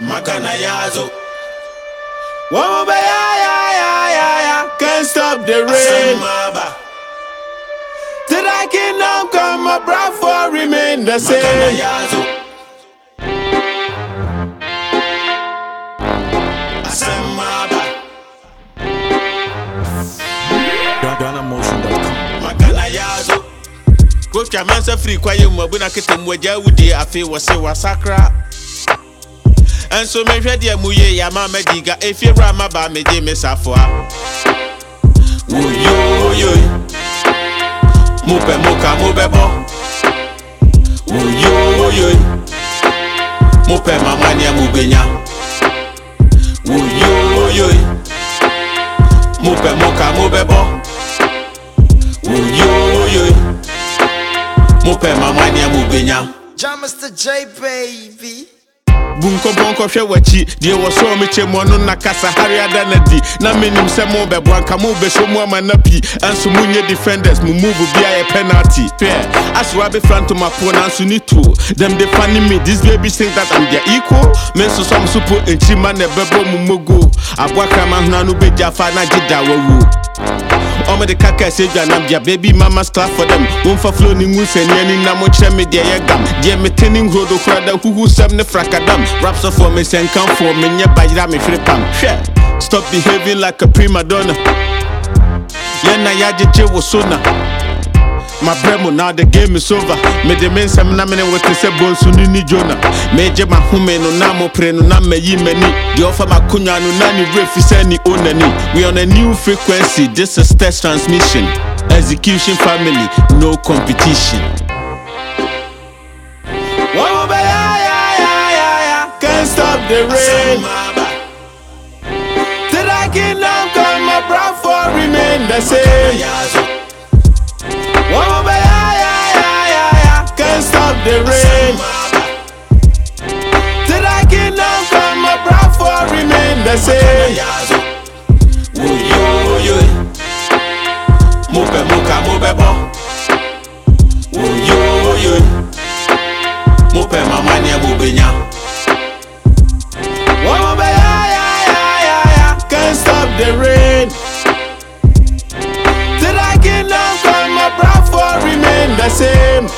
makana yazo. Zo wama ba ya ya ya ya ya. Can't stop the rain. Till I can now come my breath for remain the same. Magana ya zo Go try man free kwa you mabuna kitam waja wudi afi wase wasakra. Ɛnso mehwɛ deɛ mu ye yama madiga efie wura maba megye me safoa woyoyoy mopɛ moka mobɛbɔ woyoyoy mopɛ mamanea mobɛnya woyoyoy mopɛ moka mobɛbɔ woyoyoy mopɛ mamanea mobɛnya John Mr. J, baby. Bunkɔbɔ nkɔhwɛ w'akyi deɛ wɔsɔɔ me kyɛ mu ɔno na kasa hare ada na di na menim sɛ mobɛboa nka mobɛhyɛ mu ama na pii ɛnso monyɛ defenders mo move bia yɛ penalty. Hwɛ asewa bɛfra ntomapoɔ nanso ne tuo them dey funny me. This baby think that I'm their equal. Me nso sɔm so po nkyirima na ɛbɛbɔ mu mogo aboa krama hona no bɛgya fa na gye da wawuo Ọmọ de kaka ẹsẹ dwa nam dia baby mamas clap for them. Wọ́nfa flow ni ngu sẹ́ni ẹni nam ọ̀kyerẹ́ mi deɛ yɛ gam. Deɛ mi te ni nhurodo kura da huhu sɛm ne frakadam. Rap sɔfo mi sɛnkanfo mi nyɛ bayira mi hwere pam. Hwɛ stop behaving like a prima donna. Yɛn na yɛagyegye wo so na. Mabrɛ mu now the game is over. Mede me nsɛm na mene wo te sɛ bonsu no ni jona megye mahome no na mopere no na mayi m'ani deɛ ɔfa makonnwa no na ne werɛ fi sɛ ne onani we on a new frequency this is test transmission. Execution family no competition. Can't stop the Asamaba. Till I kingdom come, my brother remain the same. The rain. Till I kingdom come, my brother remain the same. yazo. Woyoyoy. Mopɛ moka mobɛbɔ. Woyoyoy. Mopɛ mamanea mobɛnya. Woman, ba ya ya ya ya ya, can't stop the rain. Till I kingdom come, my brother remain the same.